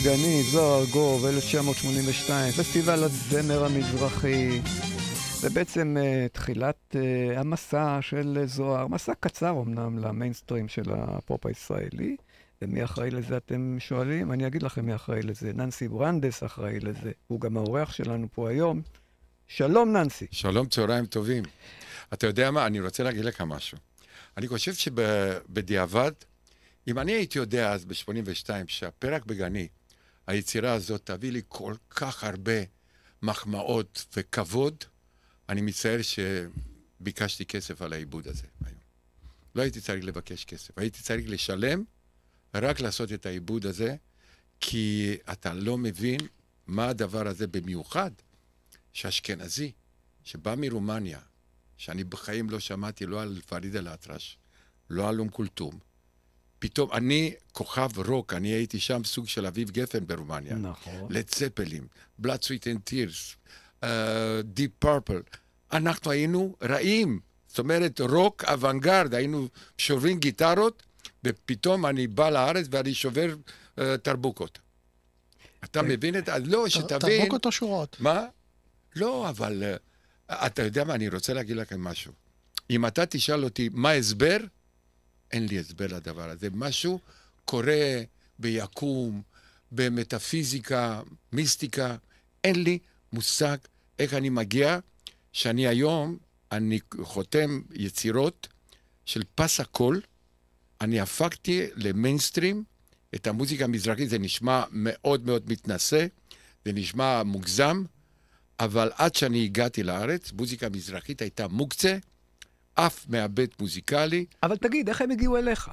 בגני, זוהר ארגוב, 1982, פסטיבל הזמר המזרחי. זה בעצם אה, תחילת אה, המסע של זוהר, מסע קצר אמנם למיינסטרים של הפופ הישראלי. ומי אחראי לזה אתם שואלים? אני אגיד לכם מי אחראי לזה. ננסי ברנדס אחראי לזה. הוא גם האורח שלנו פה היום. שלום ננסי. שלום, צהריים טובים. אתה יודע מה? אני רוצה להגיד לך משהו. אני חושב שבדיעבד אם אני הייתי יודע אז ב-82 שהפרק בגני, היצירה הזאת תביא לי כל כך הרבה מחמאות וכבוד, אני מצטער שביקשתי כסף על העיבוד הזה היום. לא הייתי צריך לבקש כסף, הייתי צריך לשלם רק לעשות את העיבוד הזה, כי אתה לא מבין מה הדבר הזה במיוחד, שאשכנזי, שבא מרומניה, שאני בחיים לא שמעתי לא על פריד אל-אטרש, לא על אום כולתום, פתאום, אני כוכב רוק, אני הייתי שם סוג של אביב גפן ברומניה. נכון. לד זפלין, Blood Sweat and Tears, Deep Purple. אנחנו היינו רעים. זאת אומרת, רוק אוונגרד, היינו שוברים גיטרות, ופתאום אני בא לארץ ואני שובר uh, תרבוקות. אתה מבין את. לא, שתבין... תרבוקות או שורות? מה? לא, אבל uh, אתה יודע מה, אני רוצה להגיד לכם משהו. אם אתה תשאל אותי מה ההסבר, אין לי הסבר לדבר הזה. משהו קורה ביקום, במטאפיזיקה, מיסטיקה, אין לי מושג איך אני מגיע, שאני היום, אני חותם יצירות של פס הקול, אני הפקתי למיינסטרים את המוזיקה המזרחית, זה נשמע מאוד מאוד מתנשא, זה נשמע מוגזם, אבל עד שאני הגעתי לארץ, מוזיקה מזרחית הייתה מוקצה, אף מעבד מוזיקלי. אבל תגיד, איך הם הגיעו אליך?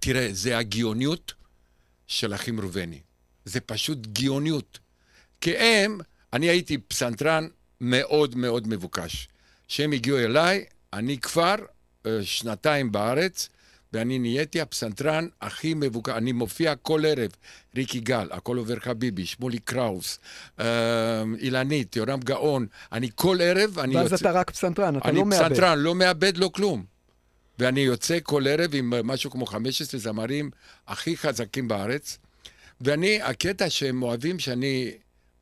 תראה, זה הגאוניות של אחים ראובני. זה פשוט גאוניות. כי הם, אני הייתי פסנתרן מאוד מאוד מבוקש. כשהם הגיעו אליי, אני כבר uh, שנתיים בארץ, ואני נהייתי הפסנתרן הכי מבוקש. אני מופיע כל ערב, ריק יגאל, הכל עובר חביבי, שמולי קראוס, uh, אילנית, יורם גאון. אני כל ערב, אני ואז יוצא... אתה רק פסנתרן, אתה אני לא מאבד. פסנתרן, לא מאבד, לא כלום. ואני יוצא כל ערב עם אה, משהו כמו 15 זמרים הכי חזקים בארץ. ואני, הקטע שהם אוהבים שאני,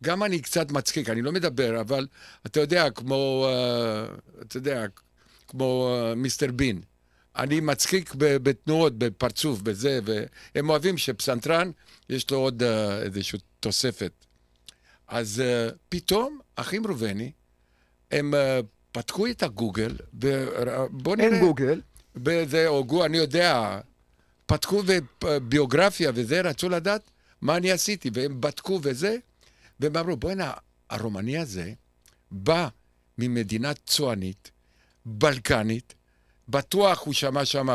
גם אני קצת מצחיק, אני לא מדבר, אבל אתה יודע, כמו, uh, אתה יודע, כמו uh, מיסטר בין. אני מצחיק בתנועות, בפרצוף, בזה, והם אוהבים שפסנתרן, יש לו עוד uh, איזושהי תוספת. אז uh, פתאום, אחים ראובני, הם uh, פתחו את הגוגל, ובואו נראה... אין גוגל. בזה, או גו, אני יודע, פתחו ביוגרפיה וזה, רצו לדעת מה אני עשיתי, והם בדקו וזה, והם אמרו, בוא'נה, הרומני הזה בא ממדינה צוענית, בלקנית, בטוח הוא שמע שם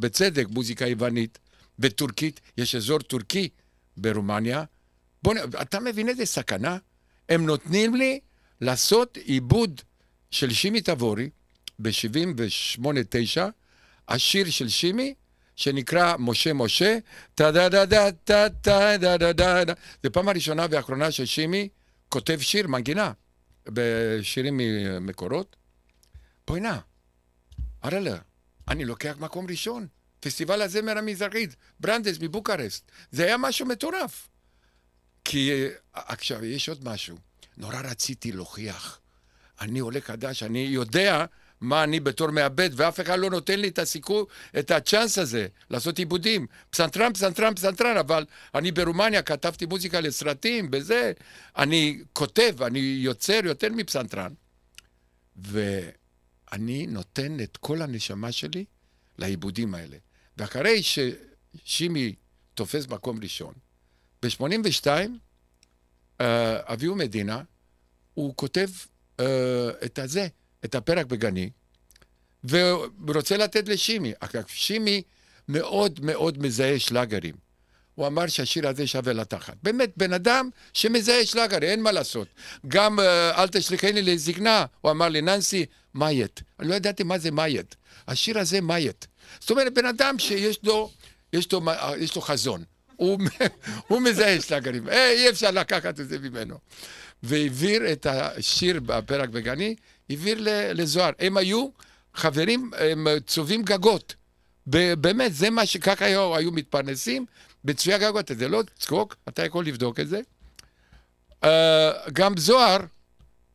בצדק מוזיקה יוונית וטורקית, יש אזור טורקי ברומניה. בוא, אתה מבין איזה סכנה? הם נותנים לי לעשות עיבוד של שימי תבורי, ב-78-9, השיר של שימי, שנקרא משה משה, טה דה דה דה טה טה דה דה דה דה. זו פעם הראשונה והאחרונה ששימי כותב שיר, מנגינה, בשירים ממקורות. בואי נא, אראלה, אני לוקח מקום ראשון. פסטיבל הזמר המזרחית, ברנדס מבוקרסט. זה היה משהו מטורף. כי עכשיו, יש עוד משהו. נורא רציתי להוכיח. אני עולה חדש, אני יודע מה אני בתור מעבד, ואף אחד לא נותן לי את הסיכוי, את הצ'אנס הזה, לעשות עיבודים. פסנתרן, פסנתרן, פסנתרן, אבל אני ברומניה כתבתי מוזיקה לסרטים, בזה. אני כותב, אני יוצר יותר מפסנתרן. ואני נותן את כל הנשמה שלי לעיבודים האלה. ואחרי ששימי תופס מקום ראשון, ב-82, אה, אביהו מדינה, הוא כותב uh, את הזה, את הפרק בגני, ורוצה לתת לשימי. עכשיו, שימי מאוד מאוד מזהה שלאגרים. הוא אמר שהשיר הזה שווה לתחת. באמת, בן אדם שמזהה שלאגרים, אין מה לעשות. גם uh, אל תשליכני לזקנה, הוא אמר לי, ננסי, מאיית. אני לא ידעתי מה זה מאיית. השיר הזה מאיית. זאת אומרת, בן אדם שיש לו, יש לו, יש לו חזון. הוא, הוא מזהה שלאגרים. אי אפשר לקחת את זה ממנו. והעביר את השיר בפרק בגני, העביר לזוהר. הם היו חברים, הם צובעים גגות. באמת, זה מה שככה היו, היו מתפרנסים, בצביע גגות. זה לא צחוק, אתה יכול לבדוק את זה. Uh, גם זוהר,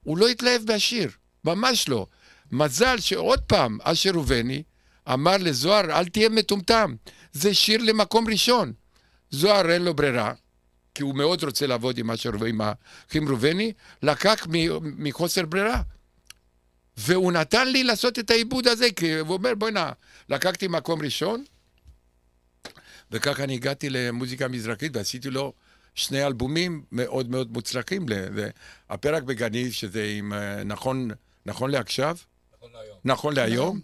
הוא לא התלהב מהשיר, ממש לא. מזל שעוד פעם, אשר ראובני אמר לזוהר, אל תהיה מטומטם, זה שיר למקום ראשון. זוהר אין לו ברירה, כי הוא מאוד רוצה לעבוד עם, אשר, עם האחים ראובני, לקח מחוסר ברירה. והוא נתן לי לעשות את העיבוד הזה, כי הוא אומר, בוא'נה, לקחתי מקום ראשון, וככה אני הגעתי למוזיקה מזרחית ועשיתי לו שני אלבומים מאוד מאוד מוצלחים. הפרק בגני, שזה עם אה, נכון, נכון לעכשיו, נכון להיום.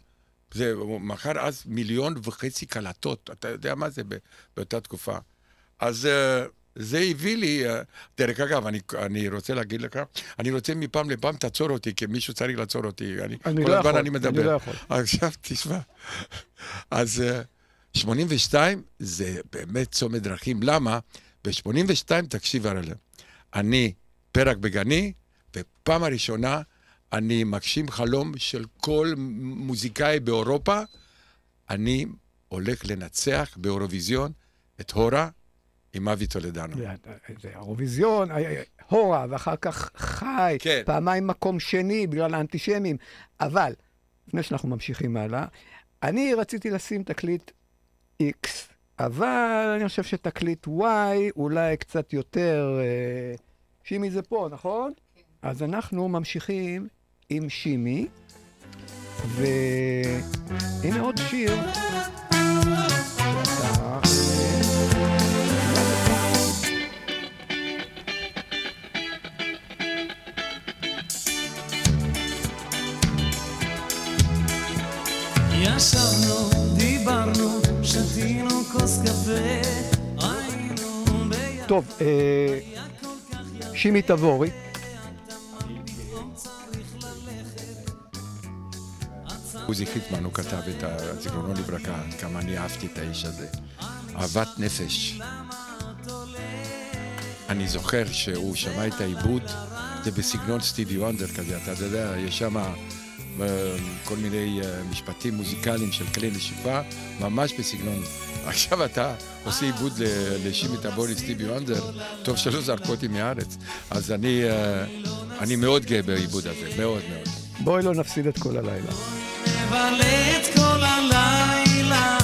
זה, הוא מכר אז מיליון וחצי קלטות, אתה יודע מה זה באותה תקופה. אז אה, זה הביא לי, אה, דרך אגב, אני, אני רוצה להגיד לך, אני רוצה מפעם לפעם, תעצור אותי, כי מישהו צריך לעצור אותי. אני, אני כל לא הזמן יכול, אני מדבר. אני לא יכול. עכשיו תשמע. אז 82 זה באמת צומת דרכים. למה? ב-82, תקשיב הרי, אני פרק בגני, ופעם הראשונה אני מגשים חלום של כל מוזיקאי באירופה, אני הולך לנצח באירוויזיון את הורה עם אבי טולדנו. זה- זה האירוויזיון, אה, אה, הורה, ואחר כך חי, כן. פעמיים מקום שני בגלל האנטישמים. אבל, לפני שאנחנו ממשיכים הלאה, אני רציתי לשים תקליט X, אבל אני חושב שתקליט Y אולי קצת יותר... אה, שימי זה פה, נכון? אז אנחנו ממשיכים עם שימי, והנה עוד שיר. שאתה, ישבנו, טוב, אה, שימי תבורי. עוזי חיטמן, הוא כתב את ה- זיכרונו לברכה, כמה אני אהבתי את האיש הזה. אהבת נפש. אני זוכר שהוא שמע את העיבוד, זה בסגנון סטיבי וונדר כזה, אתה יודע, יש שם אה, כל מיני אה, משפטים מוזיקליים של כלי נשיפה, ממש בסגנון. עכשיו אתה עושה עיבוד ל- לשימי טבורי סטיבי וונדר, טוב שלא זרקו אותי מהארץ. אז אני, אה, אני מאוד גאה בעיבוד הזה, מאוד מאוד. בואי לא נפסיד את כל הלילה. נבלה את כל הלילה,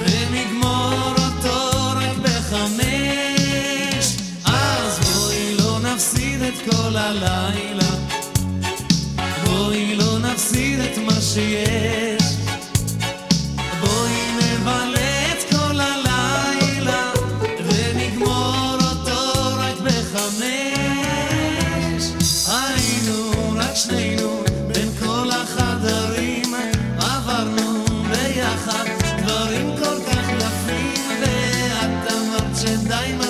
ונגמור אותו רק בחמש. אז בואי לא נפסיד את כל הלילה, בואי לא נפסיד את מה שיש.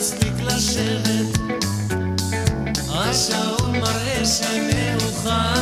מספיק לשבת. השעון מראה שמאוחר,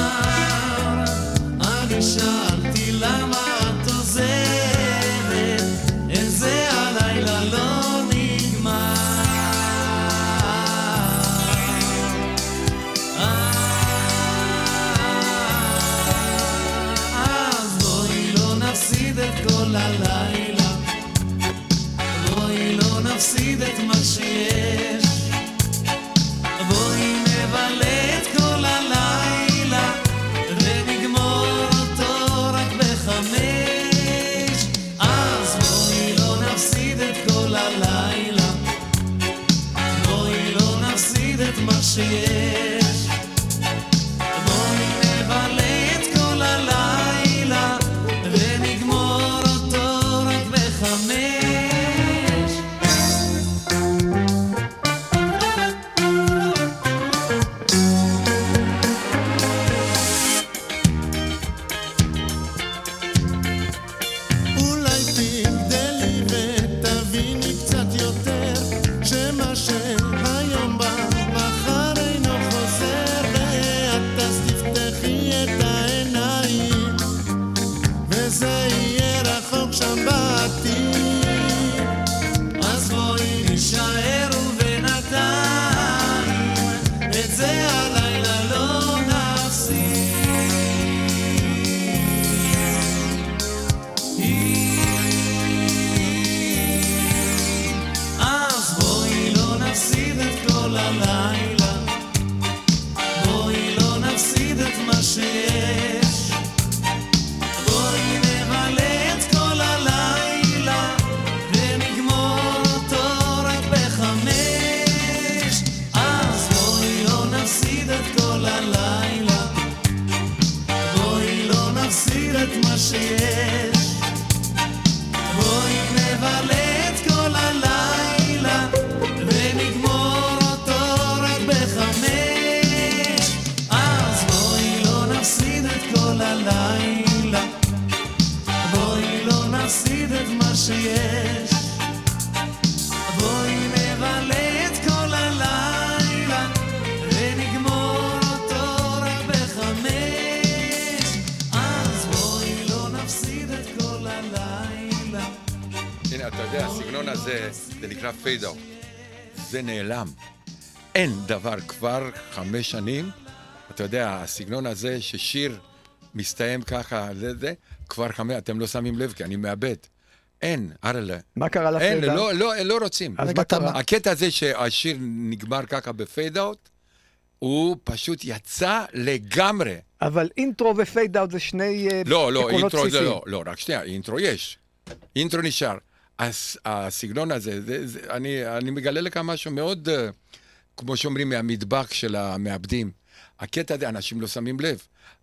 זה נקרא fade out. זה נעלם. אין דבר כבר חמש שנים, אתה יודע, הסגנון הזה ששיר מסתיים ככה, זה זה, כבר חמש, אתם לא שמים לב, כי אני מאבד. אין, אראלה. מה קרה אין, ל fade-out? לא, לא, לא רוצים. אז מה קרה? הקטע הזה שהשיר נגמר ככה ב fade out, הוא פשוט יצא לגמרי. אבל אינטרו ו fade-out זה שני אה, לא, לא, אינטרו זה. לא, לא, רק שנייה, אינטרו יש. אינטרו נשאר. הס, הסגנון הזה, זה, זה, אני, אני מגלה לך משהו מאוד, אה, כמו שאומרים, מהמטבח של המעבדים. הקטע הזה, אנשים לא שמים לב.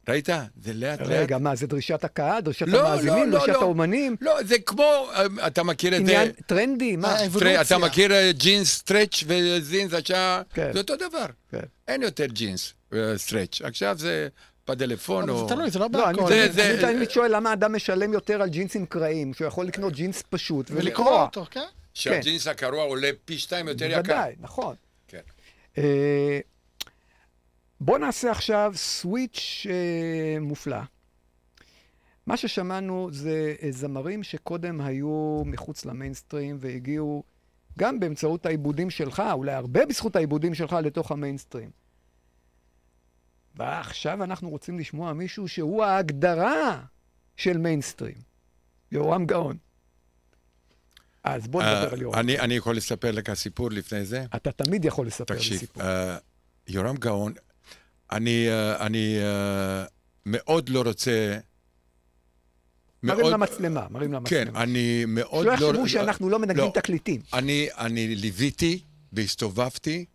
ראית? זה לאט לאט. רגע, מה, זה דרישת הקהל, דרישת לא, המאזינים, לא, לא, דרישת לא. האומנים? לא, זה כמו, אה, אתה מכיר את זה, עניין טרנדי? מה? האבולוציה. תראה, אתה מכיר אה, ג'ינס סטרץ' וג'ינס עכשיו, כן. זה אותו דבר. כן. אין יותר ג'ינס אה, סטרץ'. עכשיו זה בטלפון או... זה תלוי, זה לא לא, אני בהכל. זה- אני שואל למה אדם משלם יותר על ג'ינסים קרעים, שהוא יכול לקנות ג'ינס פשוט ולקרוא ולקרוע. אותו, כן? שהג'ינס הקרוע עולה פי שתיים יותר יקר. בוודאי, נכון. כן. אה, בוא נעשה עכשיו סוויץ' אה, מופלא. מה ששמענו זה אה, זמרים שקודם היו מחוץ למיינסטרים והגיעו גם באמצעות העיבודים שלך, אולי הרבה בזכות העיבודים שלך לתוך המיינסטרים. ועכשיו אנחנו רוצים לשמוע מישהו שהוא ההגדרה של מיינסטרים. יורם גאון. אז בוא נדבר אה, על יורם. אני, אני יכול לספר לך סיפור לפני זה? אתה תמיד יכול לספר לי תקשיב, סיפור. אה, יורם גאון, אני, אה, אני אה, מאוד לא רוצה... מראים מאוד- למצלמה, מראים למצלמה. כן, אני מאוד שלא לא... יחשבו שאנחנו לא מנגנים לא. תקליטים. אני, אני ליוויתי והסתובבתי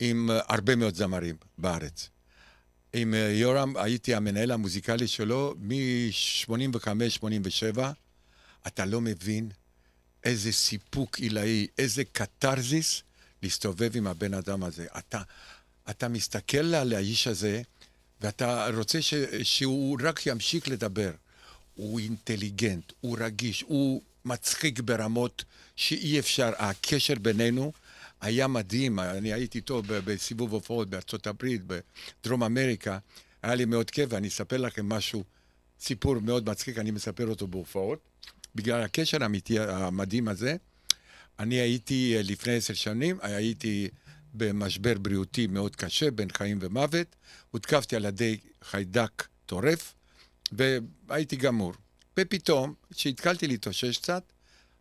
עם אה, הרבה מאוד זמרים בארץ. עם אה, יורם הייתי המנהל המוזיקלי שלו מ-85-87. אתה לא מבין איזה סיפוק עילאי, איזה קתרזיס להסתובב עם הבן אדם הזה. אתה, אתה מסתכל על האיש הזה, ואתה רוצה ש, שהוא רק ימשיך לדבר. הוא אינטליגנט, הוא רגיש, הוא מצחיק ברמות שאי אפשר. הקשר בינינו היה מדהים. אני הייתי איתו בסיבוב הופעות בארצות הברית, בדרום אמריקה. היה לי מאוד כיף, ואני אספר לכם משהו, סיפור מאוד מצחיק, אני מספר אותו בהופעות. בגלל הקשר האמיתי המדהים הזה, אני הייתי אה, לפני עשר שנים, הייתי במשבר בריאותי מאוד קשה, בין חיים ומוות. הותקפתי על ידי חיידק טורף, והייתי גמור. ופתאום, כשהתחלתי להתאושש קצת,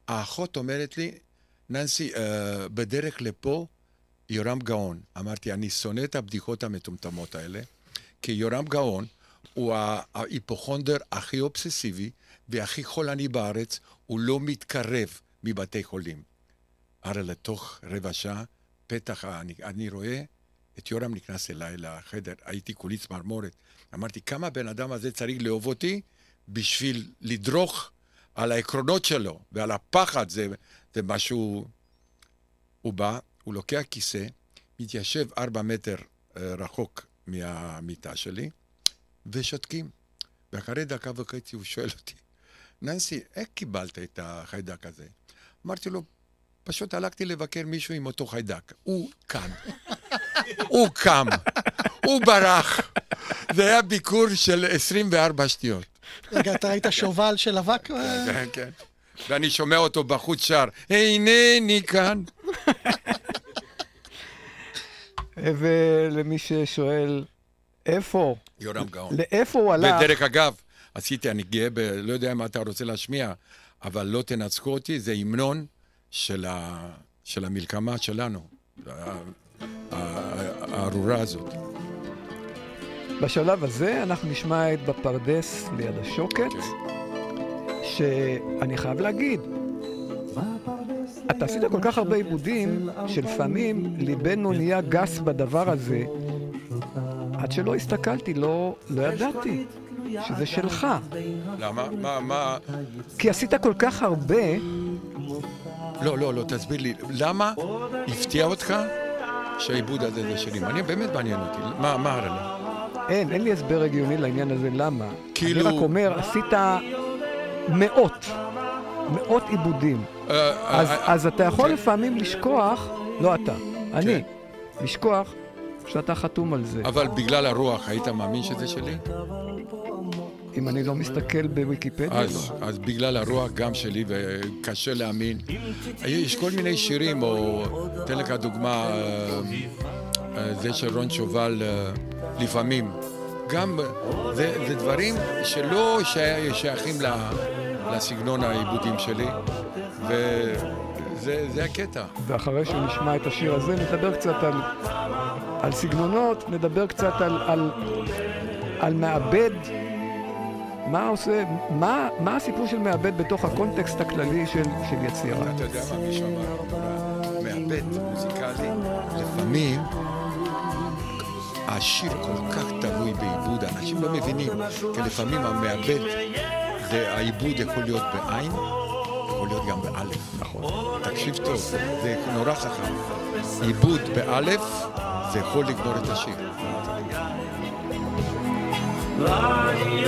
האחות אומרת לי, ננסי, אה, בדרך לפה, יורם גאון. אמרתי, אני שונא את הבדיחות המטומטמות האלה, כי יורם גאון הוא ההיפוכונדר הכי אובססיבי והכי חולני בארץ, הוא לא מתקרב מבתי חולים. הרי לתוך רבע שעה, פתח, אני, אני רואה את יורם נכנס אליי לחדר, הייתי כולי צמרמורת. אמרתי, כמה הבן אדם הזה צריך לאהוב אותי בשביל לדרוך על העקרונות שלו ועל הפחד, זה, זה משהו... הוא בא, הוא לוקח כיסא, מתיישב ארבע מטר אה, רחוק מהמיטה שלי, ושותקים. ואחרי דקה וחצי הוא שואל אותי, ננסי, איך קיבלת את החיידק הזה? אמרתי לו, פשוט הלכתי לבקר מישהו עם אותו חיידק. הוא קם. הוא קם. הוא ברח. זה היה ביקור של 24 שניות. רגע, אתה היית שובל של אבק? כן, כן. ואני שומע אותו בחוץ שר, אינני כאן. ולמי ששואל, איפה? יורם גאון. לאיפה הוא הלך? ודרך אגב, עשיתי, אני גאה ב... לא יודע מה אתה רוצה להשמיע, אבל לא תנצחו אותי, זה המנון של, ה... של המלחמה שלנו, הארורה הזאת. בשלב הזה אנחנו נשמע את בפרדס ליד השוקת, שאני חייב להגיד, אתה עשית כל כך הרבה עיבודים, שלפעמים ליבנו נהיה גס בדבר הזה, עד שלא הסתכלתי, לא, לא ידעתי שזה שלך. למה? מה, מה... כי עשית כל כך הרבה, לא, לא, לא, תסביר לי. למה הפתיע אותך שהעיבוד הזה זה שלי? מעניין, באמת מעניין אותי. מה, מה הרי? אין, אין לי הסבר הגיוני לעניין הזה, למה? כאילו- אני רק אומר, עשית מאות, מאות עיבודים. אה, אז, אה, אז אתה יכול כן. לפעמים לשכוח, לא אתה, אני, לשכוח שאתה חתום על זה. אבל בגלל הרוח, היית מאמין שזה שלי? אם אני לא מסתכל בוויקיפדיה, אז, לא. אז בגלל הרוח גם שלי, וקשה להאמין. יש כל מיני שירים, או אתן לך דוגמה, אה, אה, זה של רון שובל, אה, לפעמים. גם, זה, זה דברים שלא שי- שייכים לסגנון העיבודים שלי, וזה זה הקטע. ואחרי שנשמע את השיר הזה, נדבר קצת על, על סגנונות, נדבר קצת על, על, על מעבד. מה עושה, מה, מה הסיפור של מעבד בתוך הקונטקסט הכללי של, של יצירה? אתה יודע מה מישהו אמר? מעבד מוזיקלי, לפעמים השיר כל כך תלוי בעיבוד, אנשים לא מבינים, כי לפעמים המעבד, זה העיבוד יכול להיות בעין, יכול להיות גם באלף. נכון. תקשיב טוב, זה נורא חכם. עיבוד באלף, זה יכול לגמור את השיר. אני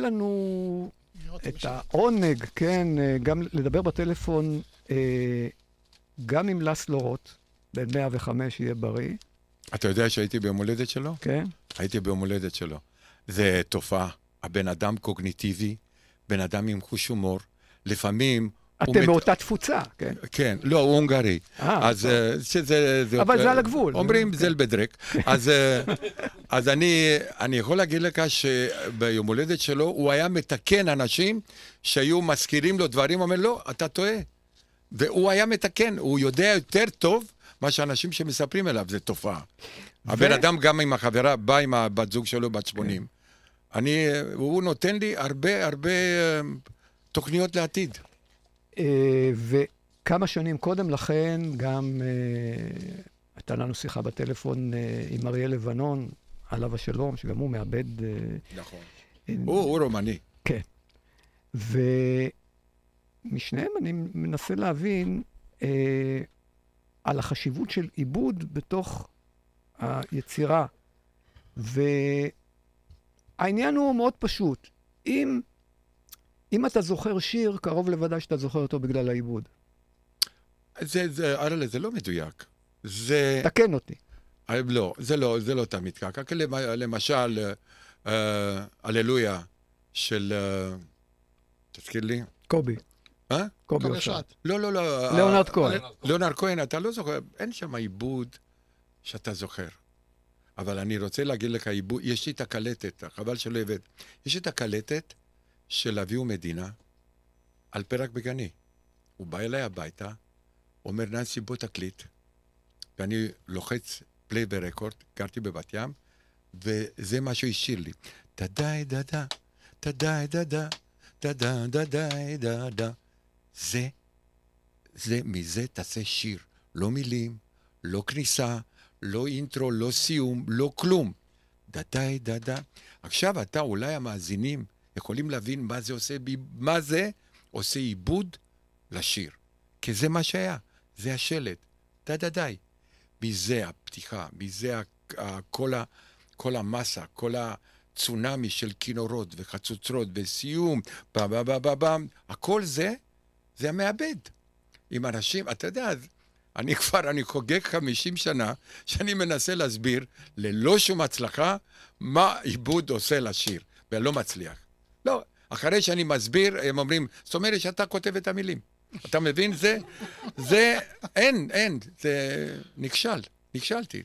לנו את העונג, כן, אה, גם לדבר בטלפון, אה, גם עם לסלו רוט, בן 105, יהיה בריא, אתה יודע שהייתי ביום הולדת שלו? כן? הייתי ביום הולדת שלו. זה תופעה. הבן אדם קוגניטיבי, בן אדם עם חוש הומור. לפעמים... אתם מאותה תפוצה, כן? כן, לא, הוא הונגרי. אה, אז אה, שזה... זה- אבל זה אה, על הגבול. אומרים זלבדרק. אז, אה, אז אני, אני יכול להגיד לך שביום הולדת שלו הוא היה מתקן אנשים שהיו מזכירים לו דברים, אומר, לא, אתה טועה. והוא היה מתקן, הוא יודע יותר טוב מה שאנשים שמספרים אליו, זה תופעה. הבן אדם גם עם החברה, בא עם הבת זוג שלו בת 80. אני, הוא נותן לי הרבה הרבה אה, תוכניות לעתיד. אה, וכמה שנים קודם לכן גם אה, הייתה לנו שיחה בטלפון אה, עם אריה לבנון, עליו השלום, שגם הוא מאבד... נכון. הוא, הוא רומני. כן. ומשניהם אני מנסה להבין אה, על החשיבות של עיבוד בתוך היצירה. והעניין הוא מאוד פשוט. אם, אם אתה זוכר שיר, קרוב לוודאי שאתה זוכר אותו בגלל העיבוד. זה, זה, אראלה, זה לא מדויק. זה... תקן אותי. אה, לא, זה לא, זה לא תמיד ככה. למשל, אה, הללויה של... אה, תזכיר לי. קובי. אה? קובי אושרת. אושרת. לא, לא, לא. ליאונרד כהן. ליאונרד כהן, אתה לא זוכר, אין שם עיבוד שאתה זוכר. אבל אני רוצה להגיד לך עיבוד, יש לי את הקלטת, חבל שלא הבאת. יש את הקלטת של אבי ומדינה על פרק בגני. הוא בא אליי הביתה, אומר, ננסי, בוא תקליט. ואני לוחץ פליי ברקורד, גרתי בבת ים, וזה מה שהוא השאיר לי. דדאי דדה, דדאי דדה, דדה דדאי דדה. זה, זה, מזה תעשה שיר. לא מילים, לא כניסה, לא אינטרו, לא סיום, לא כלום. דדאי דדה. עכשיו אתה, אולי המאזינים יכולים להבין מה זה עושה, מה זה עושה עיבוד לשיר. כי זה מה שהיה, זה השלט. די די די. מזה הפתיחה, מזה כל, ה, כל המסה, כל הצונאמי של כינורות וחצוצרות וסיום, פעם, פעם, פעם, פעם, הכל זה, זה המעבד. עם אנשים, אתה יודע, אני כבר, אני חוגג 50 שנה שאני מנסה להסביר, ללא שום הצלחה, מה עיבוד עושה לשיר, ואני לא מצליח. לא, אחרי שאני מסביר, הם אומרים, זאת אומרת שאתה כותב את המילים. אתה מבין? זה, זה, אין, אין, זה נכשל, נכשלתי.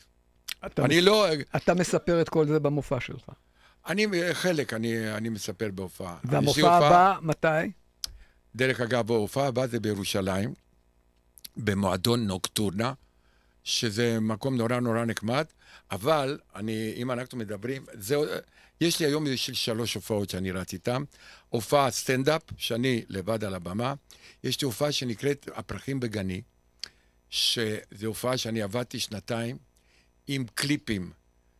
אתה, אני מס... לא, אתה מספר את כל זה במופע שלך. אני, חלק, אני, אני מספר בהופעה. והמופע הופעה- הבא, מתי? דרך אגב, ההופעה הבאה זה בירושלים, במועדון נוקטורנה, שזה מקום נורא נורא נחמד, אבל אני, אם אנחנו מדברים, זה, יש לי היום של שלוש הופעות שאני רץ איתן. הופעה סטנדאפ, שאני לבד על הבמה. יש לי הופעה שנקראת הפרחים בגני, שזו הופעה שאני עבדתי שנתיים עם קליפים.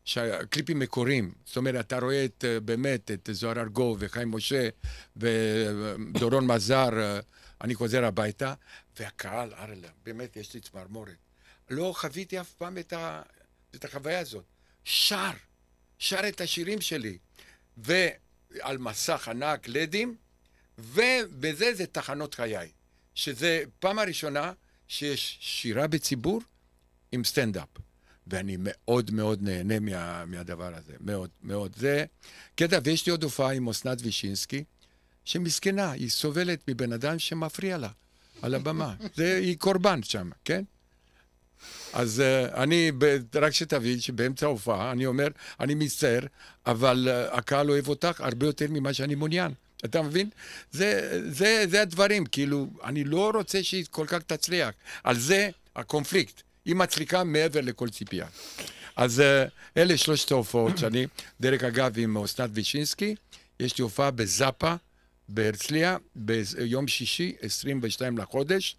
ש... קליפים מקוריים, זאת אומרת, אתה רואה את, באמת את זוהר ארגוב וחיים משה ודורון מזר, אה, אני חוזר הביתה, והקהל, ארלה, באמת, יש לי צמרמורת. לא חוויתי אף פעם את, ה... את החוויה הזאת. שר, שר את השירים שלי, ועל מסך ענק לדים, ובזה זה תחנות חיי, שזה פעם הראשונה שיש שירה בציבור עם סטנדאפ. ואני מאוד מאוד נהנה מה, מהדבר הזה, מאוד מאוד. זה קטע, ויש לי עוד הופעה עם אסנת וישינסקי, שמסכנה, היא סובלת מבן אדם שמפריע לה על הבמה. זה, היא קורבן שם, כן? אז uh, אני, ב- רק שתבין שבאמצע ההופעה, אני אומר, אני מצטער, אבל uh, הקהל אוהב אותך הרבה יותר ממה שאני מעוניין. אתה מבין? זה, זה, זה הדברים, כאילו, אני לא רוצה שהיא כל כך תצליח. על זה הקונפליקט. היא מצחיקה מעבר לכל ציפייה. אז uh, אלה שלושת ההופעות שאני, דרך אגב, עם אסנת וישינסקי, יש לי הופעה בזאפה, בהרצליה, ביום שישי, 22 לחודש,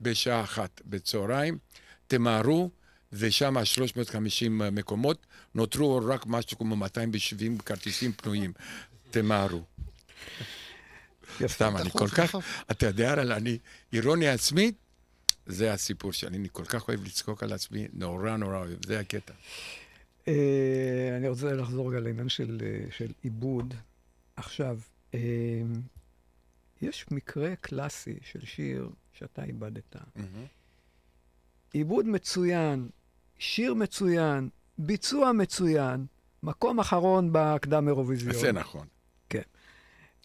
בשעה אחת בצהריים. תמהרו, ושם 350 מקומות, נותרו רק משהו כמו 270 כרטיסים פנויים. תמהרו. סתם, אני כל כך, אתה יודע, אני, אירוניה עצמית, זה הסיפור שלי, אני כל כך אוהב לצחוק על עצמי, נורא נורא אוהב, זה הקטע. אה, אני רוצה לחזור רגע לעניין של, אה, של עיבוד. עכשיו, אה, יש מקרה קלאסי של שיר שאתה איבדת. עיבוד מצוין, שיר מצוין, ביצוע מצוין, מקום אחרון בקדם אירוויזיון. זה נכון. כן.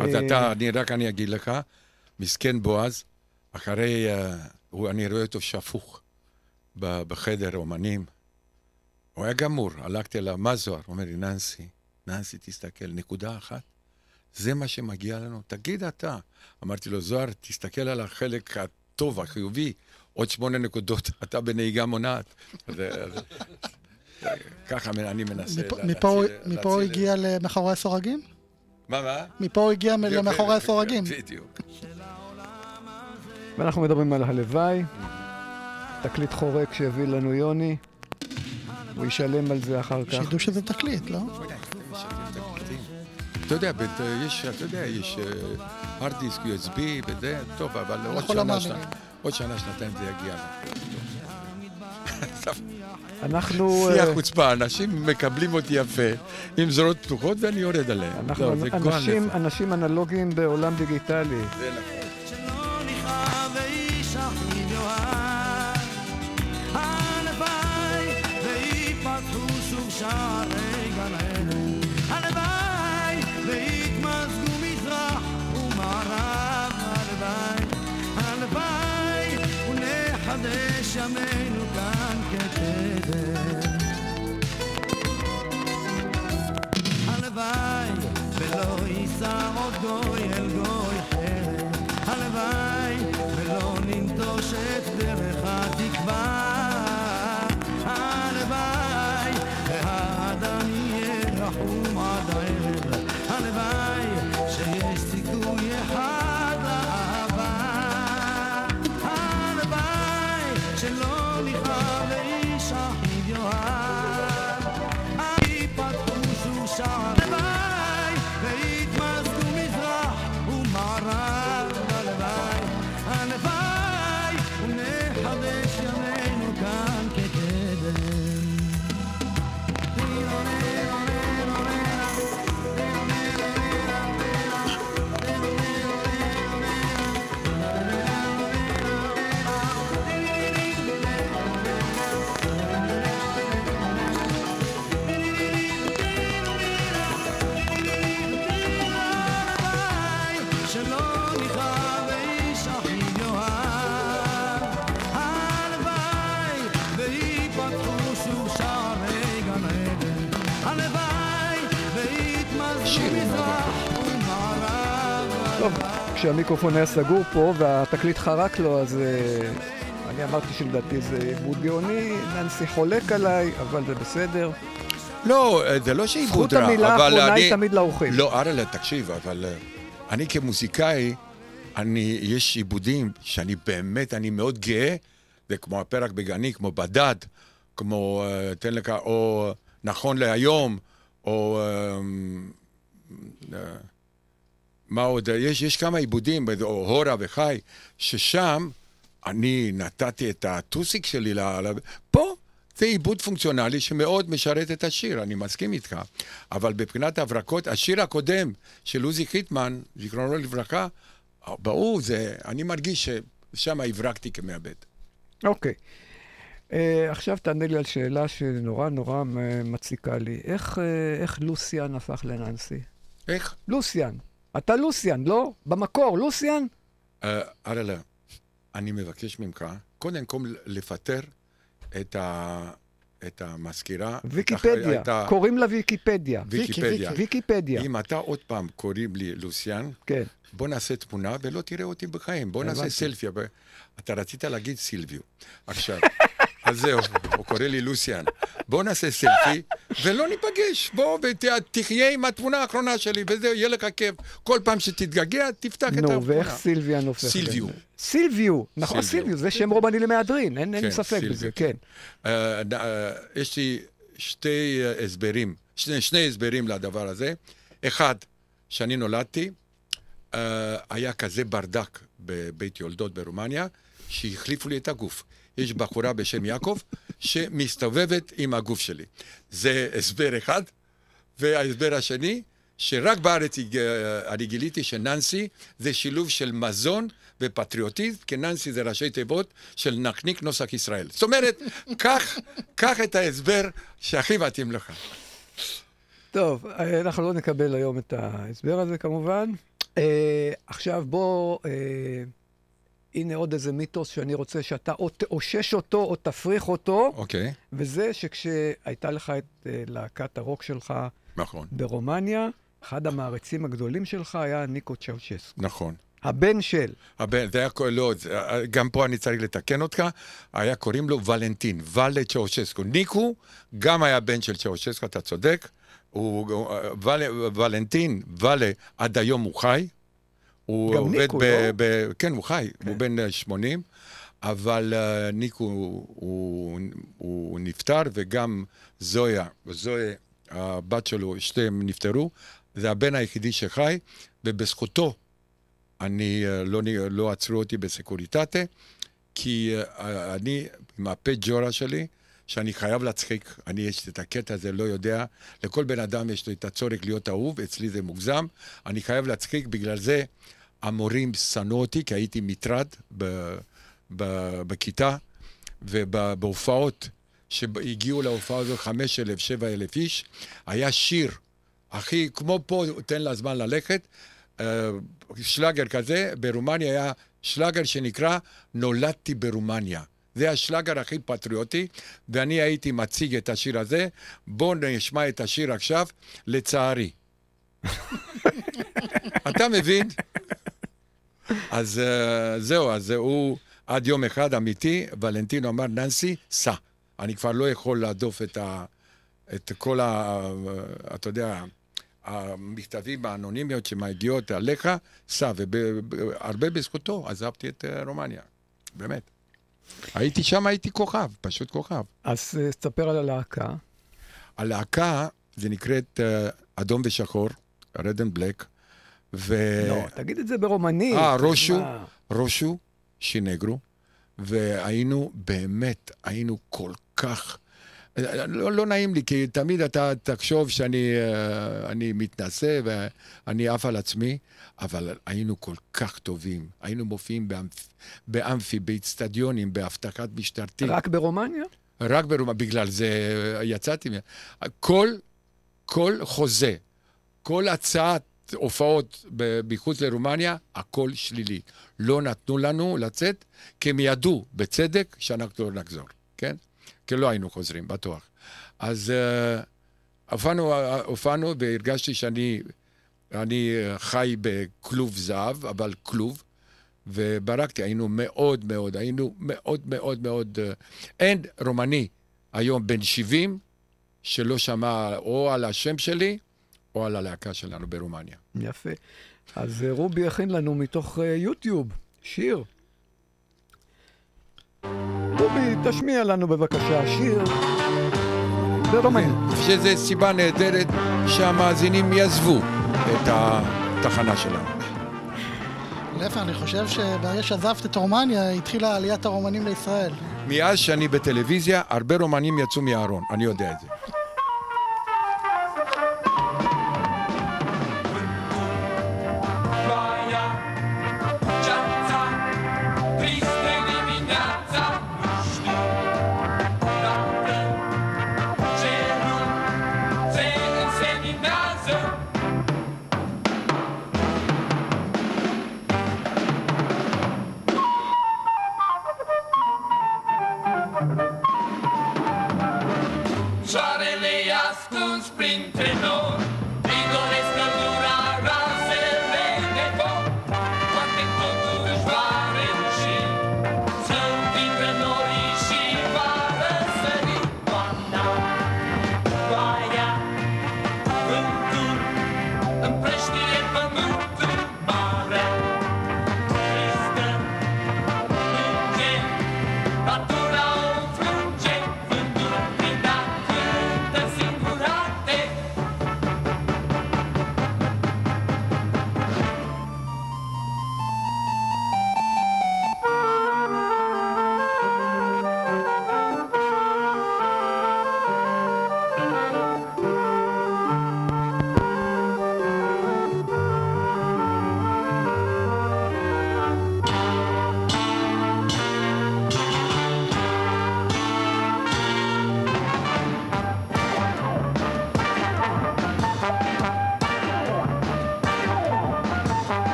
אז אה, אתה, אני רק אני אגיד לך, מסכן בועז, אחרי, אה, הוא- אני רואה אותו שפוך בחדר אומנים. הוא היה גמור, הלכתי אליו, מה זוהר? הוא אומר לי, ננסי, ננסי, תסתכל, נקודה אחת. זה מה שמגיע לנו? תגיד אתה. אמרתי לו, זוהר, תסתכל על החלק הטוב, החיובי, עוד שמונה נקודות, אתה בנהיגה מונעת. ככה אני מנסה מפה- הוא הגיע למאחורי הסורגים? מה, מה? מפה הוא הגיע למאחורי הסורגים. בדיוק. ואנחנו מדברים על הלוואי, תקליט חורק שהביא לנו יוני, הוא ישלם על זה אחר כך. שידעו שזה תקליט, לא? אתה יודע, בית- יש, אתה יודע, יש הארד דיסק, USB וזה, טוב, אבל עוד המאמינים. שנה- עוד שנה, שנתיים זה יגיע. אנחנו... שיא אה, החוצפה, אנשים מקבלים אותי יפה, עם זרועות פתוחות ואני יורד עליהם. אנחנו לא, אנשים. אנשים אנלוגיים בעולם דיגיטלי. זה נכון. שלא ימינו כאן כתדר. הלוואי ולא יישא עוד גוי אל גוי כשהמיקרופון היה סגור פה והתקליט חרק לו, אז אה, אני אמרתי שלדעתי זה עיבוד גאוני, ננסי חולק עליי, אבל זה בסדר. לא, אה, זה לא שעיבוד זכות רע, המילה אבל האחרונה אני... היא תמיד לאורחים. לא, אראלה, תקשיב, אבל אה, אני כמוזיקאי, אני, יש עיבודים שאני באמת, אני מאוד גאה, זה כמו הפרק בגני, כמו בדד, כמו, תן לך, או נכון להיום, או... מה עוד? יש, יש כמה עיבודים, או הורה וחי, ששם אני נתתי את הטוסיק שלי ל... ל- פה זה עיבוד פונקציונלי שמאוד משרת את השיר, אני מסכים איתך. אבל מבחינת הברקות, השיר הקודם של עוזי חיטמן, זיכרונו לברכה, ברור, זה, אני מרגיש ששם הברקתי כמעבד. אוקיי. אה, עכשיו תענה לי על שאלה שנורא נורא מציקה לי. איך, אה, איך לוסיאן הפך לננסי? איך? לוסיאן. אתה לוסיאן, לא? במקור, לוסיאן? אה, אראלה, אני מבקש ממך, קודם כל לפטר את, ה, את המזכירה. ויקיפדיה. את ה- קוראים לה ויקיפדיה. ויקיפדיה. ויקיפדיה. אם אתה עוד פעם קוראים לי לוסיאן, כן. בוא נעשה תמונה ולא תראה אותי בחיים. בוא נעשה. סלפי. אתה רצית להגיד סילביו. עכשיו, אז זהו, הוא קורא לי לוסיאן. בוא נעשה סלפי ולא ניפגש. בוא ותחיה עם התמונה האחרונה שלי, וזהו, יהיה לך כיף. כל פעם שתתגעגע, תפתח את התמונה. נו, ואיך סילביאן הופך לזה? סילביו. סילביו. נכון, סילביו. זה שם רומני למהדרין, אין כן, ספק בזה, כן. אה, אה, יש לי שתי אה, הסברים, שני, הסברים לדבר הזה. אחד, כשאני נולדתי, היה כזה ברדק בבית יולדות ברומניה, שהחליפו לי את הגוף. יש בחורה בשם יעקב שמסתובבת עם הגוף שלי. זה הסבר אחד. וההסבר השני, שרק בארץ אני גיליתי שננסי זה שילוב של מזון ופטריוטיזם, כי ננסי זה ראשי תיבות של נקניק נוסח ישראל. זאת אומרת, קח, קח את ההסבר שהכי מתאים לך. טוב, אה, אנחנו לא נקבל היום את ההסבר הזה כמובן. אה, עכשיו בוא, אה, הנה עוד איזה מיתוס שאני רוצה שאתה או תאושש אותו או תפריך אותו, אוקיי, וזה שכשהייתה לך את אה, להקת הרוק שלך נכון, ברומניה, אחד המעריצים הגדולים שלך היה ניקו צ'אוצ'סקו, נכון. הבן של. הבן, זה היה לא, זה- גם פה אני צריך לתקן אותך, היה קוראים לו ולנטין, ואלה צ'אושסקו. ניקו גם היה בן של צ'אושסקו, אתה צודק. הוא, ואלה, ולנטין, ואלה, עד היום הוא חי. הוא גם עובד ניקו, ב, לא? ב, כן, הוא חי, הוא בן אה, 80, אבל uh, ניקו הוא, הוא, הוא נפטר, וגם זויה, זויה, הבת שלו, שתיהם נפטרו. זה הבן היחידי שחי, ובזכותו אני, אה, לא, לא עצרו אותי בסקוריטטה, כי אה, אני, עם הפה ג'ורה שלי, שאני חייב להצחיק, אני יש את הקטע הזה, לא יודע, לכל בן אדם יש את הצורך להיות אהוב, אצלי זה מוגזם, אני חייב להצחיק, בגלל זה המורים שנאו אותי, כי הייתי מטרד ב, ב, בכיתה, ובהופעות, שהגיעו להופעה הזו 5,000, 7,000 איש, היה שיר, הכי, כמו פה, תן לה זמן ללכת, אה, שלאגר כזה, ברומניה היה שלאגר שנקרא נולדתי ברומניה. זה השלאגר הכי פטריוטי, ואני הייתי מציג את השיר הזה. בואו נשמע את השיר עכשיו, לצערי. אתה מבין? אז uh, זהו, אז הוא עד יום אחד אמיתי, ולנטינו אמר, ננסי, סע. אני כבר לא יכול להדוף את, ה, את כל ה... אתה יודע, המכתבים האנונימיות שמגיעות עליך, סע, והרבה בזכותו עזבתי את אה, רומניה, באמת. הייתי שם, הייתי כוכב, פשוט כוכב. אז אה, תספר על הלהקה. הלהקה, זה נקראת אה, אדום ושחור, Red and Black, ו... לא, תגיד את זה ברומנית. אה, Roșu? Roșu și negru, והיינו, באמת, היינו כל כך... לא, לא נעים לי, כי תמיד אתה תחשוב שאני אה, אני מתנשא ואני עף על עצמי, אבל היינו כל כך טובים. היינו מופיעים באמפ, באמפי, באיצטדיונים, באבטחת משטרתית. רק ברומניה? רק ברומא, בגלל זה יצאתי. כל, כל חוזה, כל הצעת הופעות מחוץ לרומניה, הכל שלילי. לא נתנו לנו לצאת, כי הם ידעו, בצדק, שאנחנו לא נחזור, כן? כי לא היינו חוזרים, בטוח. אז אה, הופענו, אה, הופענו והרגשתי שאני אני אה, חי בכלוב זהב, אבל כלוב, וברקתי, היינו מאוד מאוד, היינו מאוד מאוד מאוד... אה, אין רומני היום בן 70 שלא שמע או על השם שלי או על הלהקה שלנו ברומניה. יפה. אז אה, רובי הכין לנו מתוך אה, יוטיוב שיר. רובי, תשמיע לנו בבקשה שיר ברומניה. שזו סיבה נהדרת שהמאזינים יעזבו את התחנה שלנו. להפך, אני חושב שברגע שעזבת את רומניה, התחילה עליית הרומנים לישראל. מאז שאני בטלוויזיה, הרבה רומנים יצאו מהארון, אני יודע את זה.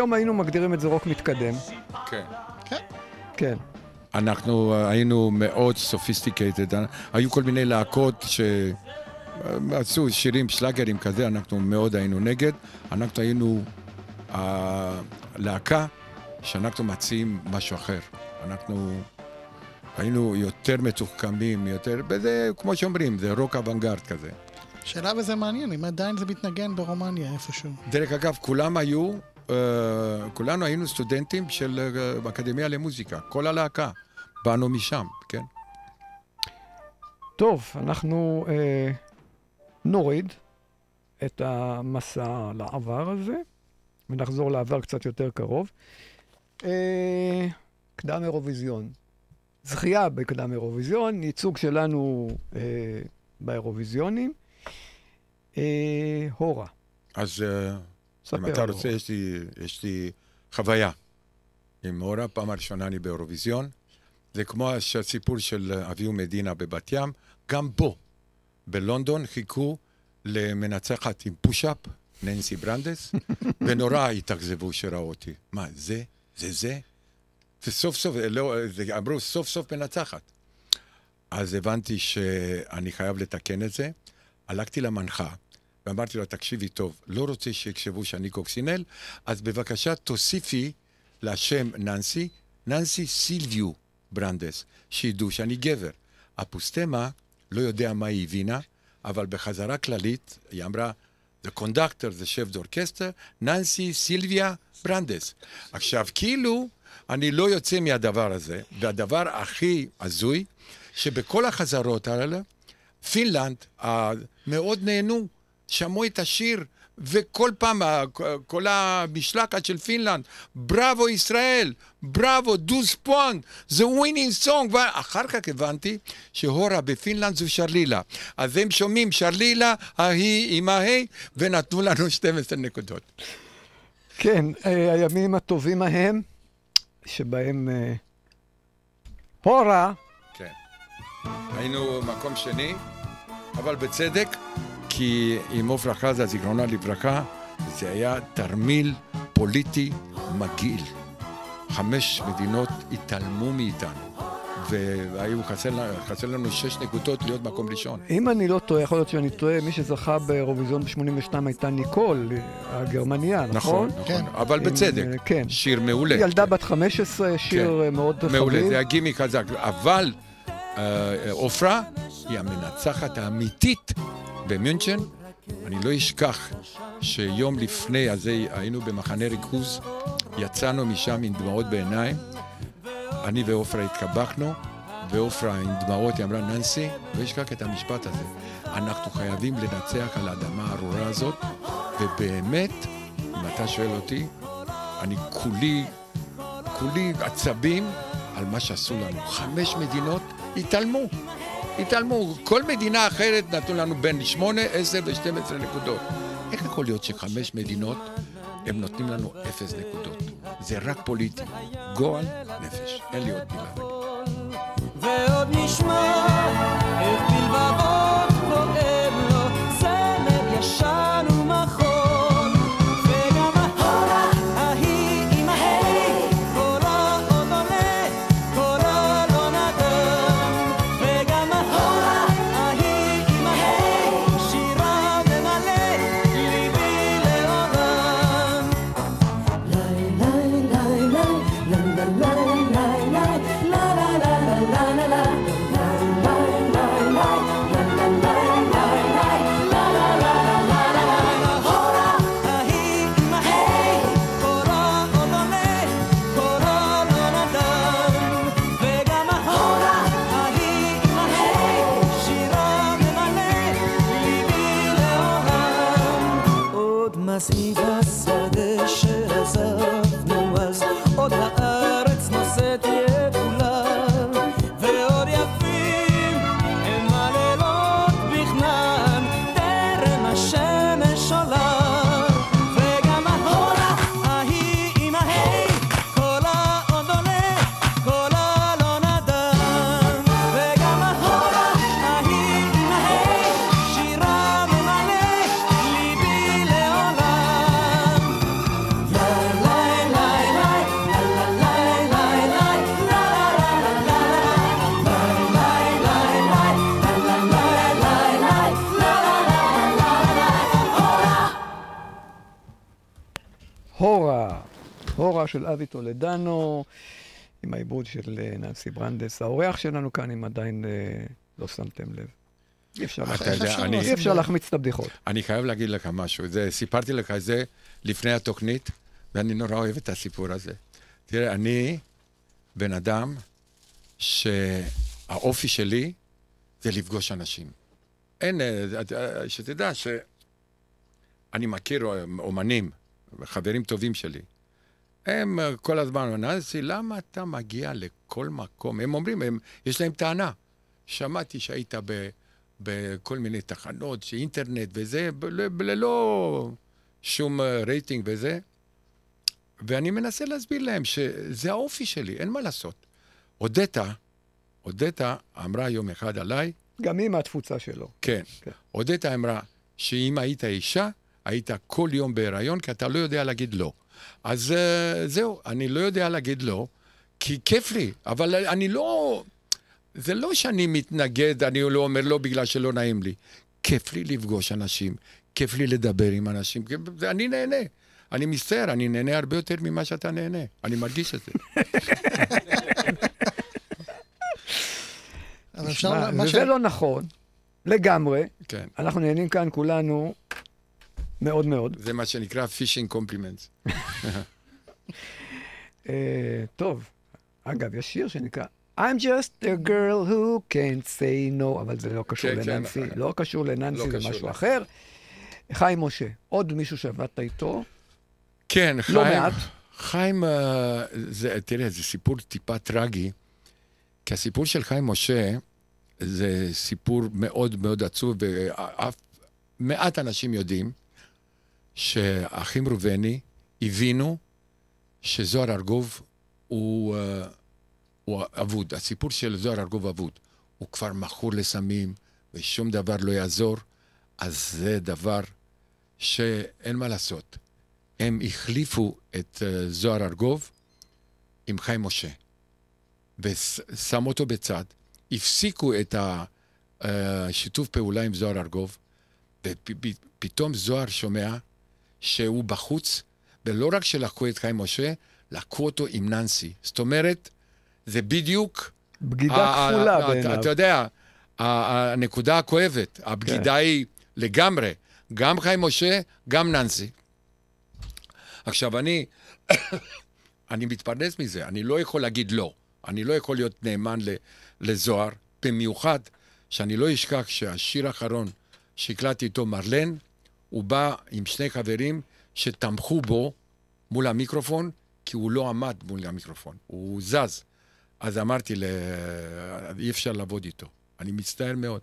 היום, היינו מגדירים את זה רוק מתקדם. כן. כן. אנחנו אה, היינו מאוד sophisticated, היו כל מיני להקות שעשו שירים, שלאגרים כזה, אנחנו מאוד היינו נגד. אנחנו היינו הלהקה שאנחנו מציעים משהו אחר. אנחנו היינו יותר מתוחכמים, יותר, וזה, כמו שאומרים, זה רוק אוונגרד כזה. שאלה וזה מעניין, אם עדיין זה מתנגן ברומניה איפשהו. דרך אגב, כולם היו, אה, כולנו היינו סטודנטים של אה, האקדמיה למוזיקה, כל הלהקה. באנו משם, כן. טוב, אנחנו אה, נוריד את המסע לעבר הזה, ונחזור לעבר קצת יותר קרוב. אה, קדם אירוויזיון. זכייה בקדם אירוויזיון, ייצוג שלנו אה, באירוויזיונים. אה, הורה. אז אה, אם אתה רוצה, יש לי, יש לי חוויה. עם אורה, פעם הראשונה אני באירוויזיון. זה כמו הסיפור של אביהו מדינה בבת ים. גם בו, בלונדון, חיכו למנצחת עם פוש-אפ, ננסי ברנדס, ונורא התאכזבו שראו אותי. מה, זה? זה זה? וסוף סוף, לא, זה, אמרו, סוף סוף מנצחת. אז הבנתי שאני חייב לתקן את זה. הלכתי למנחה, ואמרתי לו, תקשיבי טוב, לא רוצה שיחשבו שאני קוקסינל, אז בבקשה תוסיפי לשם ננסי, ננסי סילביו ברנדס, שידעו שאני גבר. הפוסטמה לא יודע מה היא הבינה, אבל בחזרה כללית, היא אמרה, the conductor, the chef d'orchestre, ננסי סילביה ברנדס. עכשיו, כאילו, אני לא יוצא מהדבר הזה, והדבר הכי הזוי, שבכל החזרות האלה, פינלנד מאוד נהנו, שמעו את השיר, וכל פעם, ה- כל המשלחת של פינלנד, בראבו ישראל, בראבו, douze points, the winning song, ואחר כך הבנתי שהורה בפינלנד זו שרלילה. אז הם שומעים שרלילה, ההיא עם ההיא, ונתנו לנו 12 נקודות. כן, אה, הימים הטובים ההם, שבהם אה, הורה כן. היינו מקום שני, אבל בצדק, כי עם עופרה חזה, זיכרונה לברכה, זה היה תרמיל פוליטי מגעיל. חמש מדינות התעלמו מאיתנו, והיו חסר, חסר לנו שש נקודות להיות מקום ראשון. אם אני לא טועה, יכול להיות שאני טועה, מי שזכה באירוויזיון ב-82 הייתה ניקול, הגרמניה, נכון? נכון, נכון, כן. אבל עם, בצדק. אה, כן. שיר מעולה. ילדה בת 15, שיר אה, מאוד חביב. מעולה, זה הגימיק חזק. אבל אה, עופרה היא המנצחת האמיתית במינכן. אני לא אשכח שיום לפני הזה היינו במחנה ריכוז, יצאנו משם עם דמעות בעיניים. אני ועופרה התקבחנו, ועופרה עם דמעות, היא אמרה, ננסי, לא אשכח את המשפט הזה. אנחנו חייבים לנצח על האדמה הארורה הזאת, ובאמת, אם אתה שואל אותי, אני כולי כולי עצבים על מה שעשו לנו. חמש מדינות התעלמו. התעלמו. כל מדינה אחרת נתנו לנו בין 8, 10 ו-12 נקודות. איך יכול להיות שחמש מדינות, הם נותנים לנו אפס נקודות? זה רק פוליטי. גועל נפש. אין לי עוד מילה. ועוד נשמע איך בלבבות פועם לו זמר ישן של אבי טולדנו, עם העיבוד של אה, ננסי ברנדס. האורח שלנו כאן, אם עדיין אה, לא שמתם לב. אי אפשר יודע, אני- אי אפשר להחמיץ את הבדיחות. אני חייב להגיד לך משהו. זה, סיפרתי לך את זה לפני התוכנית, ואני נורא אוהב את הסיפור הזה. תראה, אני בן אדם שהאופי שלי זה לפגוש אנשים. אין, אה, שתדע שאני מכיר אומנים, חברים טובים שלי. הם אה, כל הזמן, ננסי, למה אתה מגיע לכל מקום? הם אומרים, הם, יש להם טענה. שמעתי שהיית ב, בכל מיני תחנות, שאינטרנט וזה, ב- ללא שום אה, רייטינג וזה. ואני מנסה להסביר להם שזה האופי שלי, אין מה לעשות. הודתה, הודתה אמרה יום אחד עליי, גם היא מהתפוצה שלו. כן, כן. אמרה שאם היית אישה, היית כל יום בהיריון, כי אתה לא יודע להגיד לא. אז uh, זהו, אני לא יודע להגיד לא, כי כיף לי, אבל אני לא... זה לא שאני מתנגד, אני לא אומר לא בגלל שלא נעים לי. כיף לי לפגוש אנשים, כיף לי לדבר עם אנשים, אני נהנה. אני מצטער, אני נהנה הרבה יותר ממה שאתה נהנה. אני מרגיש את זה. אבל אפשר, ש... וזה לא נכון, לגמרי. כן. אנחנו נהנים כאן כולנו מאוד מאוד. זה מה שנקרא fishing compliments. אה, טוב, אגב, יש שיר שנקרא I'm just a girl who can't say no, אבל זה לא קשור כן, כן, לננסי, נכון. לא קשור לננסי, לא זה משהו אחר. חיים משה, עוד מישהו שעבדת איתו, כן, חיים... לא מעט. חיים, אה, זה, תראה, זה סיפור טיפה טרגי, כי הסיפור של חיים משה זה סיפור מאוד מאוד עצוב, ואף מעט אנשים יודעים שהאחים ראובני הבינו שזוהר ארגוב הוא, אה, הוא אבוד. הסיפור של זוהר ארגוב אבוד. הוא כבר מכור לסמים, ושום דבר לא יעזור, אז זה דבר שאין מה לעשות. הם החליפו את אה, זוהר ארגוב עם חיים משה, ושמו אותו בצד, הפסיקו את השיתוף פעולה עם זוהר ארגוב, ופתאום זוהר שומע שהוא בחוץ, ולא רק שלקחו את חיים משה, לקחו אותו עם ננסי. זאת אומרת, זה בדיוק... בגידה כפולה בעיניו. אתה יודע, הנקודה הכואבת, הבגידה היא לגמרי, גם חיים משה, גם ננסי. עכשיו, אני, אני מתפרנס מזה, אני לא יכול להגיד לא. אני לא יכול להיות נאמן לזוהר, במיוחד שאני לא אשכח שהשיר האחרון שהקלטתי איתו, מרלן, הוא בא עם שני חברים שתמכו בו מול המיקרופון, כי הוא לא עמד מול המיקרופון, הוא זז. אז אמרתי, ל... אי אפשר לעבוד איתו. אני מצטער מאוד.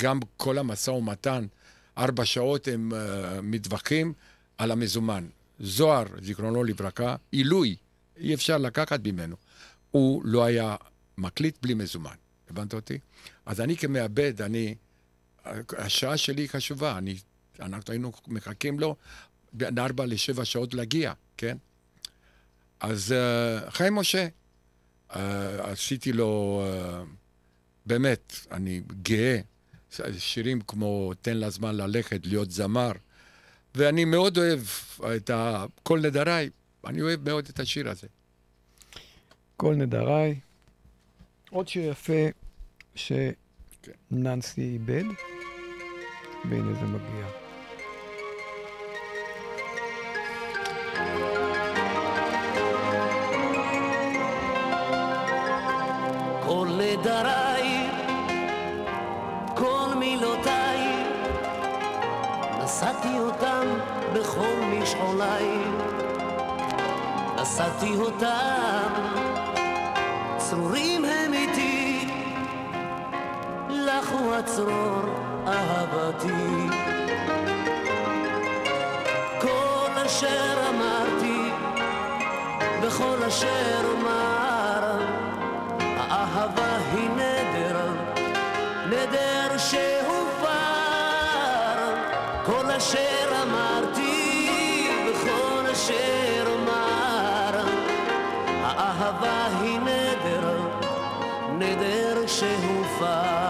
גם כל המשא ומתן, ארבע שעות הם uh, מתווכחים על המזומן. זוהר, זיכרונו לברכה, עילוי, אי אפשר לקחת ממנו. הוא לא היה מקליט בלי מזומן. הבנת אותי? אז אני כמעבד, אני... השעה שלי חשובה. אני, אנחנו היינו מחכים לו בין ארבע לשבע שעות להגיע, כן? אז uh, חיים משה, uh, עשיתי לו, uh, באמת, אני גאה, שירים כמו תן לה זמן ללכת, להיות זמר, ואני מאוד אוהב את ה... כל נדריי, אני אוהב מאוד את השיר הזה. כל נדריי. עוד שיר יפה שננסי איבד, והנה זה מגיע. כל נדריי, כל מילותיי, נשאתי אותם בכל משעוליי, נשאתי אותם, צרורים הם איתי, לך הוא הצרור אהבתי. אשר אמרתי, בכל אשר אומר, האהבה היא נדר, נדר שהופר. כל אשר אמרתי וכל אשר אומר, האהבה היא נדר, נדר שהופר.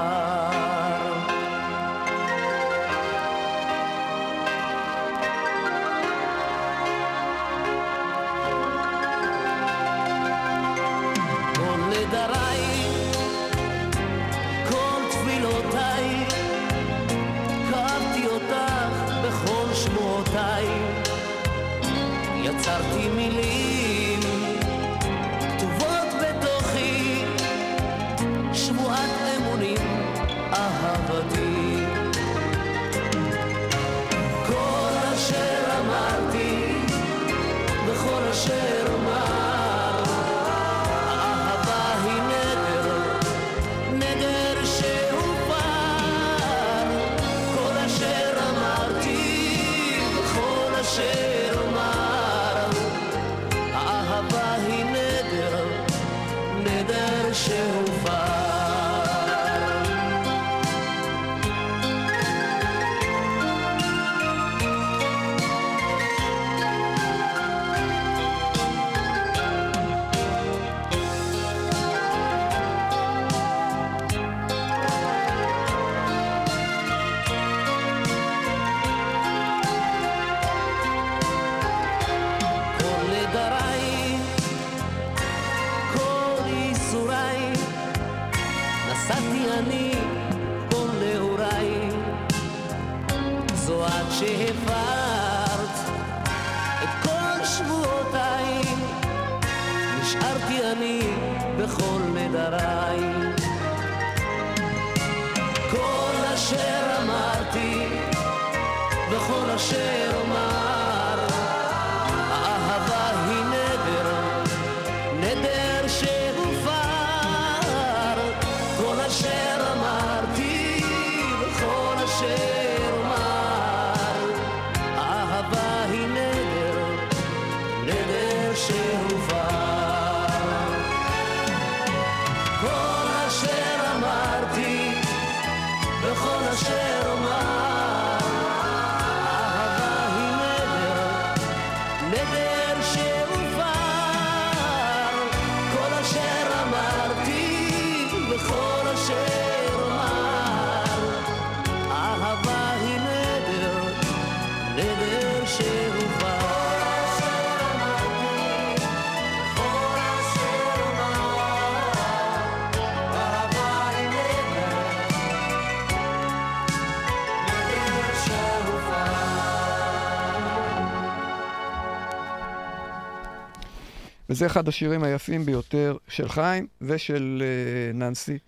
וזה אחד השירים היפים ביותר של חיים ושל אה, ננסי,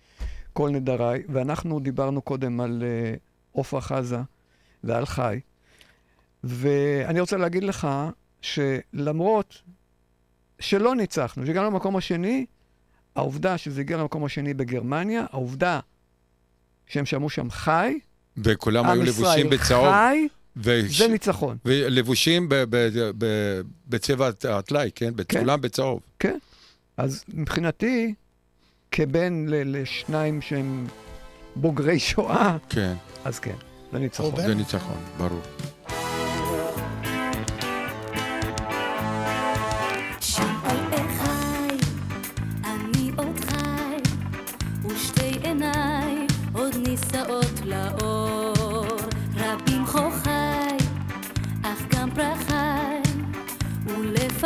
כל נדריי. ואנחנו דיברנו קודם על אה, עופרה חזה ועל חי. ואני רוצה להגיד לך שלמרות שלא ניצחנו, שהגענו למקום השני, העובדה שזה הגיע למקום השני בגרמניה, העובדה שהם שמעו שם חי, וכולם היו עם לבושים ישראל בצהוב. חי, וש- זה ניצחון. ולבושים ב- ב- ב- בצבע הטלאי, כן? כולם בצהוב. כן. אז מבחינתי, כבן ל- לשניים שהם בוגרי שואה, כן, אז כן, זה ניצחון. זה ניצחון, ברור.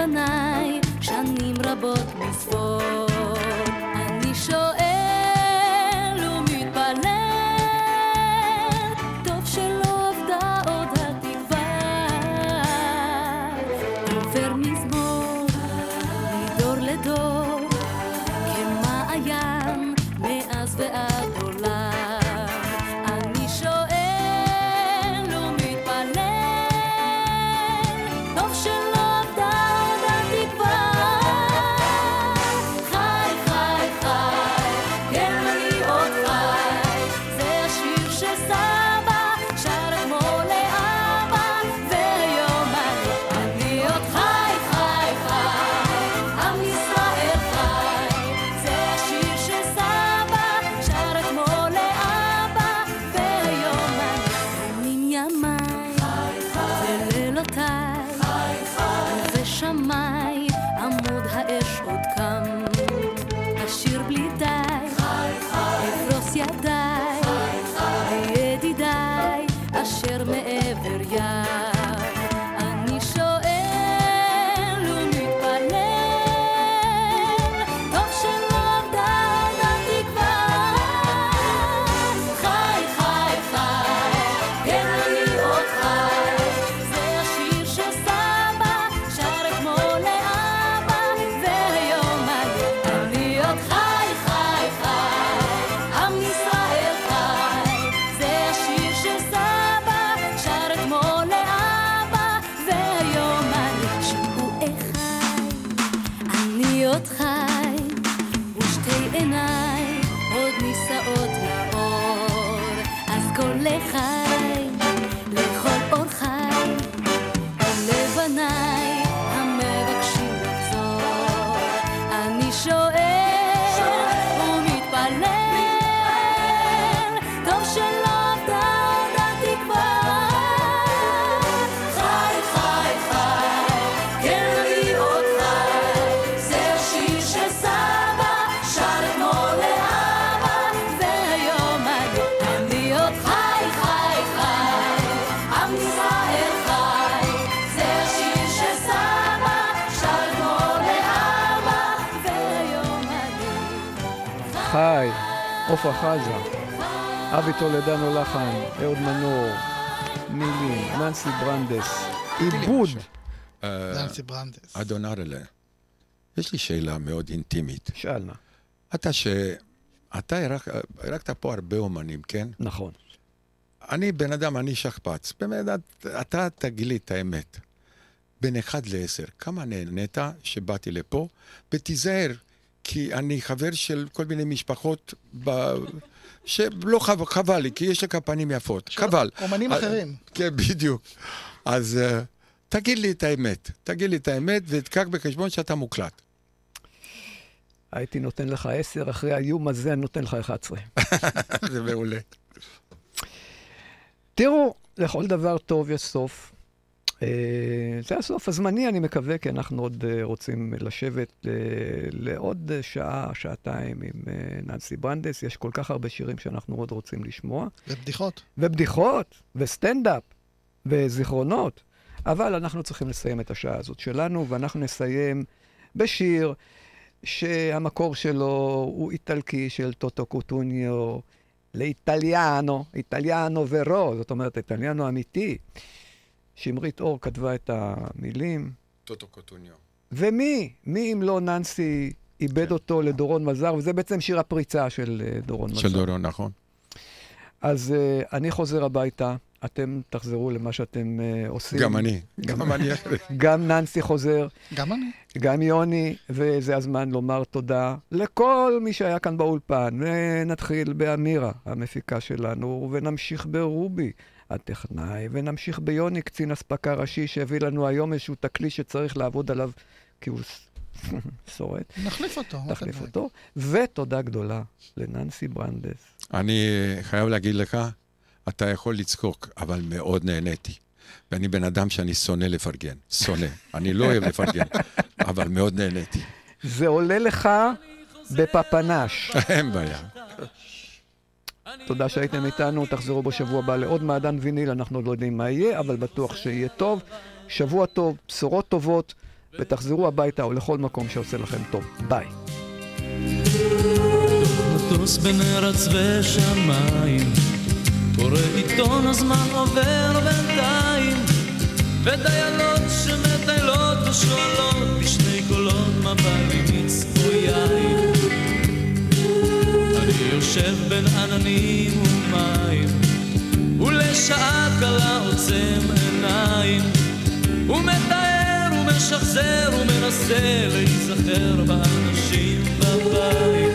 ולפניי שנים רבות מספור. אני שואל אבי טולדנו לחן, אהוד מנור, מילים, ננסי ברנדס, עיבוד. אה, ננסי ברנדס. אדון ארלה, יש לי שאלה מאוד אינטימית. שאל נא. אתה ש... אתה הרגת פה הרבה אומנים, כן? נכון. אני בן אדם, אני שכפ"ץ. באמת, את- אתה תגיד לי את האמת. בין 1 ל-10, כמה נהנית שבאתי לפה? ותיזהר, כי אני חבר של כל מיני משפחות ב... שלא חבל, חבל לי, כי יש לך פנים יפות. חבל. אומנים אה, אחרים. כן, בדיוק. אז אה, תגיד לי את האמת. תגיד לי את האמת ותקח בחשבון שאתה מוקלט. הייתי נותן לך עשר, אחרי האיום הזה אני נותן לך 11. זה מעולה. תראו, לכל דבר טוב יש סוף. אה, זה הסוף הזמני, אני מקווה, כי אנחנו עוד אה, רוצים לשבת אה, לעוד שעה, שעתיים עם ננסי ברנדס. יש כל כך הרבה שירים שאנחנו עוד רוצים לשמוע. ובדיחות. ובדיחות, וסטנדאפ, וזיכרונות. אבל אנחנו צריכים לסיים את השעה הזאת שלנו, ואנחנו נסיים בשיר שהמקור שלו הוא איטלקי של טוטו קוטוניו, לאיטליאנו, איטליאנו ורו, זאת אומרת, איטליאנו אמיתי. שמרית אור כתבה את המילים, טוטו קוטוניו. ומי? מי אם לא ננסי איבד אותו לדורון מזר, וזה בעצם שיר הפריצה של אה, דורון מזר. של דורון, נכון. אז אה, אני חוזר הביתה, אתם תחזרו למה שאתם אה, עושים. גם אני, גם- גם אני. גם ננסי חוזר, גם אני. גם יוני, וזה הזמן לומר תודה לכל מי שהיה כאן באולפן. ונתחיל באמירה, המפיקה שלנו, ונמשיך ברובי, הטכנאי, ונמשיך ביוני, קצין אספקה ראשי, שהביא לנו היום איזשהו תקליט שצריך לעבוד עליו, כי הוא שורט. נחליף אותו. אתה אותו. ותודה גדולה לננסי ברנדס. אני חייב להגיד לך, אתה יכול לצחוק, אבל מאוד נהניתי. ואני בן אדם שאני שונא לפרגן. שונא. אני לא אוהב לפרגן, אבל מאוד נהניתי. זה עולה לך בפפנש. אין בעיה. תודה שהייתם איתנו, תחזרו בשבוע הבא לעוד מעדן ויניל, אנחנו עוד לא יודעים מה יהיה, אבל בטוח שיהיה טוב. שבוע טוב, בשורות טובות, ותחזרו הביתה או לכל מקום שעושה לכם טוב. ביי. מטוס בין ארץ ושמיים, קורא עיתון הזמן עובר בינתיים, ודיילות שמטיילות ושואלות בשני קולות מה בא לי מצפו יין. אני יושב בין עננים ומים, ולשעה קלה עוצם עיניים, ומתאר ומשחזר ומנסה להיזכר באנשים בבית.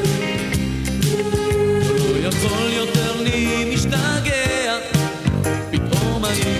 לא יכול יותר לי משתגע, פתאום אני